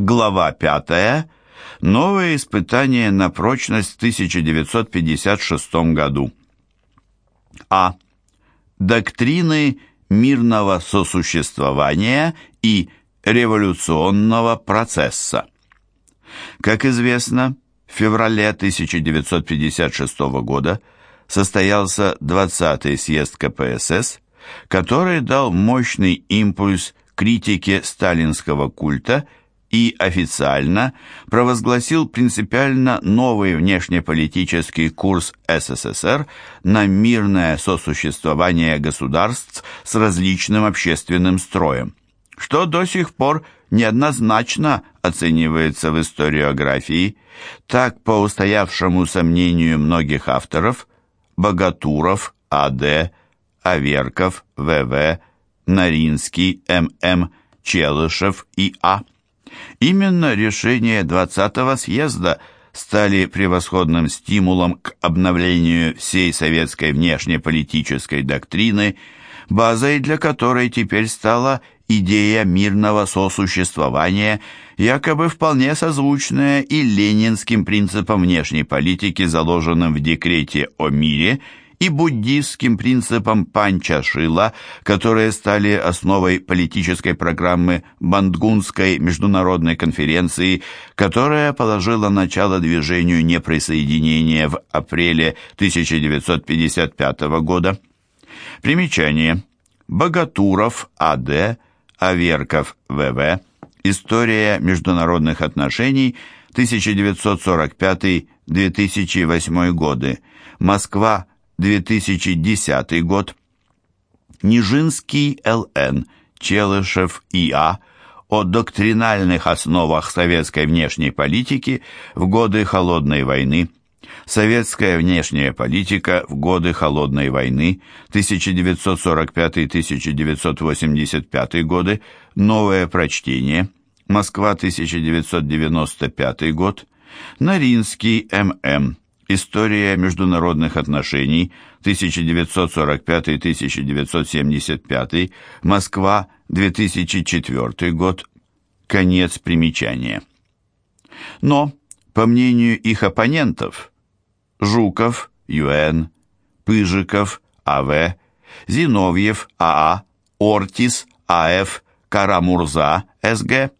Глава 5. Новые испытания на прочность в 1956 году. А. Доктрины мирного сосуществования и революционного процесса. Как известно, в феврале 1956 года состоялся 20-й съезд КПСС, который дал мощный импульс критике сталинского культа и официально провозгласил принципиально новый внешнеполитический курс СССР на мирное сосуществование государств с различным общественным строем, что до сих пор неоднозначно оценивается в историографии. Так, по устоявшемуся мнению многих авторов, Богатуров, А.Д., Аверков, В.В., Наринский, М.М., Челышев и А. Именно решения 20-го съезда стали превосходным стимулом к обновлению всей советской внешнеполитической доктрины, базой для которой теперь стала идея мирного сосуществования, якобы вполне созвучная и ленинским принципам внешней политики, заложенным в декрете о мире – и буддистским принципам Панчашила, которые стали основой политической программы Бандгунской международной конференции, которая положила начало движению неприсоединения в апреле 1955 года. Примечание. Богатуров А.Д., Аверков В.В., История международных отношений, 1945-2008 годы. Москва, 2010 год. Нижинский Л.Н., Челышев И.А. о доктринальных основах советской внешней политики в годы Холодной войны. Советская внешняя политика в годы Холодной войны 1945-1985 годы. Новое прочтение. Москва, 1995 год. Наринский М.М. История международных отношений 1945-1975, Москва, 2004 год. Конец примечания. Но, по мнению их оппонентов, Жуков, Юэн, Пыжиков, А.В., Зиновьев, А.А., Ортис, А.Ф., Карамурза, С.Г.,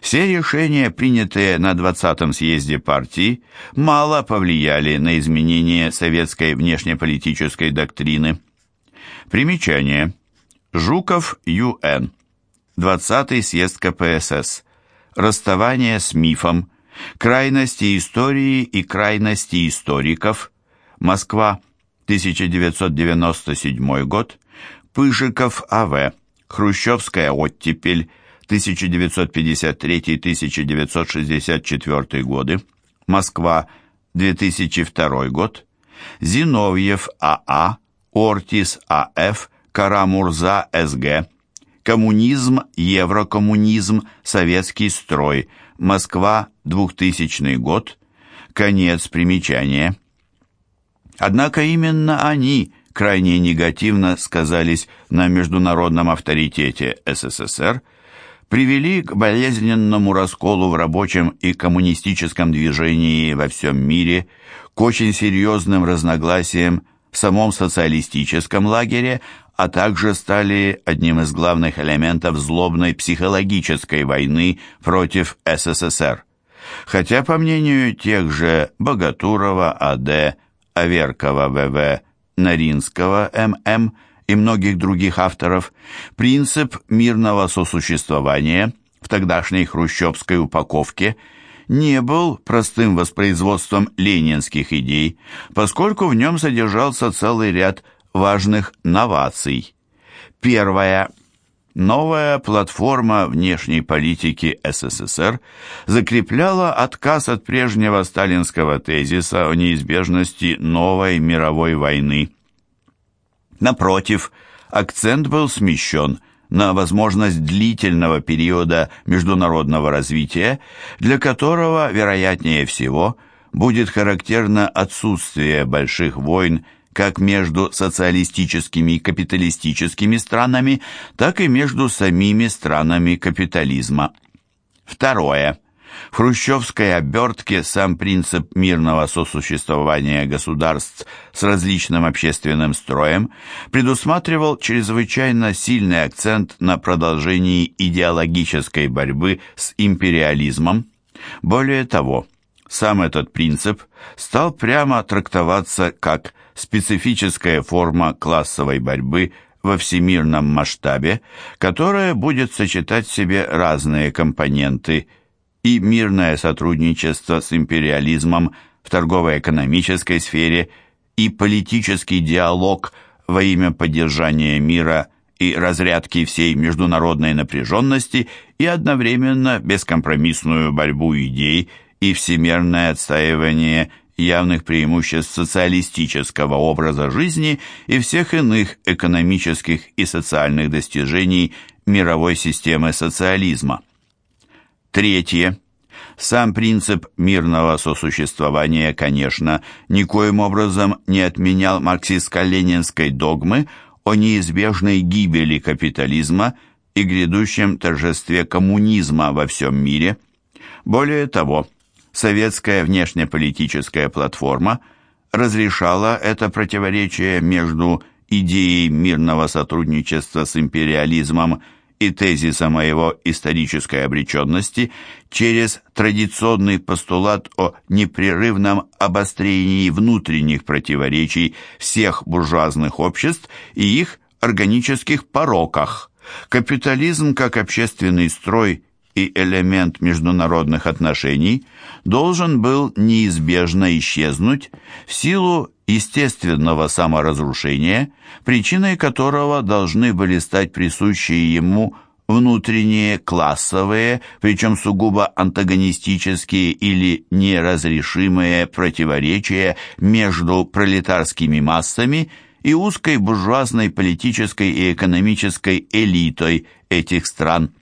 все решения, принятые на 20-м съезде партии, мало повлияли на изменение советской внешнеполитической доктрины. Примечание. Жуков Ю.Н. 20-й съезд КПСС. Расставание с мифом. Крайности истории и крайности историков. Москва, 1997 год. Пыжиков А.В. Хрущевская оттепель. 1953-1964 годы, Москва, 2002 год, Зиновьев А.А., Ортис А.Ф., Карамурза С.Г., Коммунизм, Еврокоммунизм, Советский строй, Москва, 2000 год, конец примечания. Однако именно они крайне негативно сказались на международном авторитете СССР – привели к болезненному расколу в рабочем и коммунистическом движении во всем мире, к очень серьезным разногласиям в самом социалистическом лагере, а также стали одним из главных элементов злобной психологической войны против СССР. Хотя, по мнению тех же Богатурова А.Д., Аверкова В.В., Наринского М.М., и многих других авторов, принцип мирного сосуществования в тогдашней хрущевской упаковке не был простым воспроизводством ленинских идей, поскольку в нем содержался целый ряд важных новаций. Первая Новая платформа внешней политики СССР закрепляла отказ от прежнего сталинского тезиса о неизбежности новой мировой войны. Напротив, акцент был смещен на возможность длительного периода международного развития, для которого, вероятнее всего, будет характерно отсутствие больших войн как между социалистическими и капиталистическими странами, так и между самими странами капитализма. Второе. В хрущевской обертке сам принцип мирного сосуществования государств с различным общественным строем предусматривал чрезвычайно сильный акцент на продолжении идеологической борьбы с империализмом. Более того, сам этот принцип стал прямо трактоваться как специфическая форма классовой борьбы во всемирном масштабе, которая будет сочетать в себе разные компоненты – и мирное сотрудничество с империализмом в торгово-экономической сфере, и политический диалог во имя поддержания мира и разрядки всей международной напряженности и одновременно бескомпромиссную борьбу идей и всемирное отстаивание явных преимуществ социалистического образа жизни и всех иных экономических и социальных достижений мировой системы социализма. Третье. Сам принцип мирного сосуществования, конечно, никоим образом не отменял марксистско-ленинской догмы о неизбежной гибели капитализма и грядущем торжестве коммунизма во всем мире. Более того, советская внешнеполитическая платформа разрешала это противоречие между идеей мирного сотрудничества с империализмом и тезиса моего исторической обреченности через традиционный постулат о непрерывном обострении внутренних противоречий всех буржуазных обществ и их органических пороках. Капитализм как общественный строй и элемент международных отношений должен был неизбежно исчезнуть в силу естественного саморазрушения, причиной которого должны были стать присущие ему внутренние классовые, причем сугубо антагонистические или неразрешимые противоречия между пролетарскими массами и узкой буржуазной политической и экономической элитой этих стран.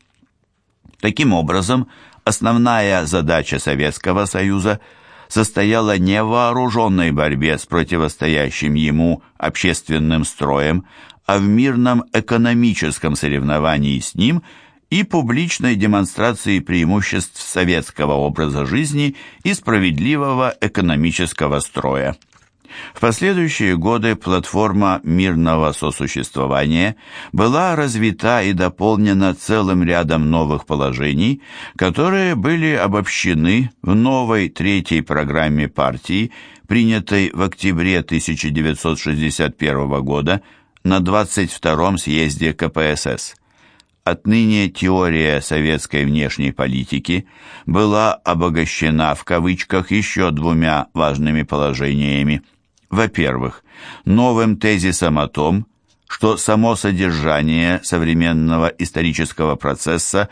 Таким образом, основная задача Советского Союза – состояла не в вооруженной борьбе с противостоящим ему общественным строем, а в мирном экономическом соревновании с ним и публичной демонстрации преимуществ советского образа жизни и справедливого экономического строя. В последующие годы платформа мирного сосуществования была развита и дополнена целым рядом новых положений, которые были обобщены в новой третьей программе партии, принятой в октябре 1961 года на 22-м съезде КПСС. Отныне теория советской внешней политики была обогащена в кавычках еще двумя важными положениями – во-первых, новым тезисом о том, что само содержание современного исторического процесса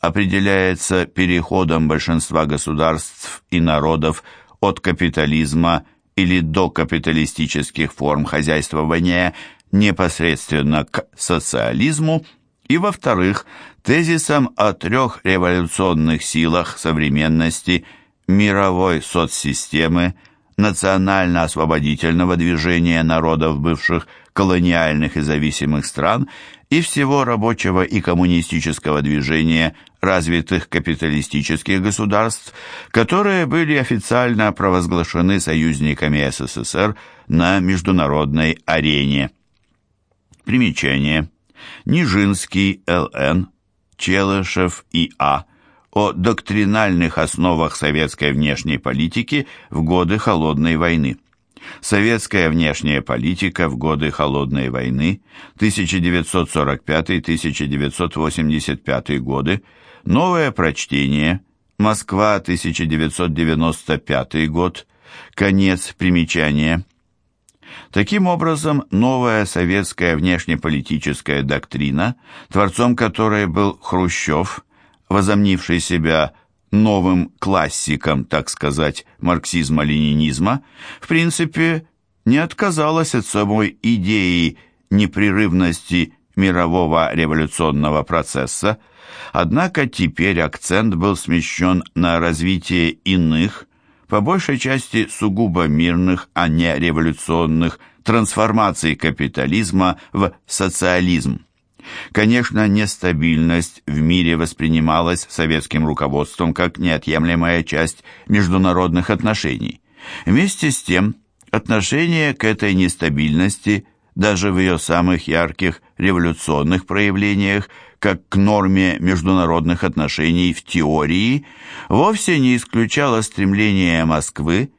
определяется переходом большинства государств и народов от капитализма или до капиталистических форм хозяйствования непосредственно к социализму, и, во-вторых, тезисом о трех революционных силах современности мировой соцсистемы – национально-освободительного движения народов бывших колониальных и зависимых стран и всего рабочего и коммунистического движения развитых капиталистических государств, которые были официально провозглашены союзниками СССР на международной арене. Примечание. Нижинский, Л.Н., Челышев И.А., о доктринальных основах советской внешней политики в годы Холодной войны. Советская внешняя политика в годы Холодной войны 1945-1985 годы, новое прочтение, Москва, 1995 год, конец примечания. Таким образом, новая советская внешнеполитическая доктрина, творцом которой был Хрущев, возомнивший себя новым классиком, так сказать, марксизма-ленинизма, в принципе, не отказалась от самой идеи непрерывности мирового революционного процесса, однако теперь акцент был смещен на развитие иных, по большей части сугубо мирных, а не революционных, трансформаций капитализма в социализм. Конечно, нестабильность в мире воспринималась советским руководством как неотъемлемая часть международных отношений. Вместе с тем, отношение к этой нестабильности, даже в ее самых ярких революционных проявлениях, как к норме международных отношений в теории, вовсе не исключало стремление Москвы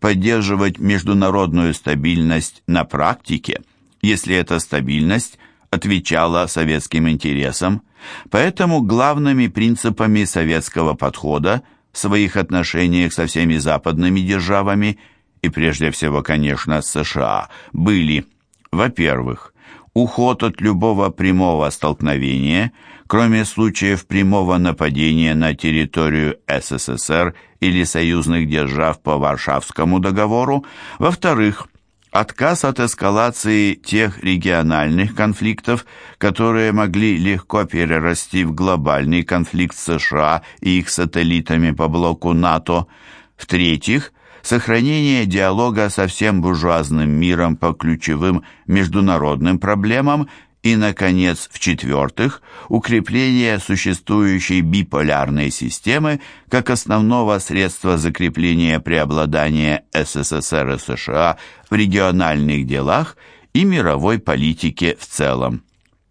поддерживать международную стабильность на практике, если эта стабильность отвечала советским интересам, поэтому главными принципами советского подхода в своих отношениях со всеми западными державами и прежде всего, конечно, с США были, во-первых, уход от любого прямого столкновения, кроме случаев прямого нападения на территорию СССР или союзных держав по Варшавскому договору, во-вторых, отказ от эскалации тех региональных конфликтов, которые могли легко перерасти в глобальный конфликт США и их сателлитами по блоку НАТО, в-третьих, сохранение диалога со всем буржуазным миром по ключевым международным проблемам и, наконец, в-четвертых, укрепление существующей биполярной системы как основного средства закрепления преобладания СССР и США в региональных делах и мировой политике в целом.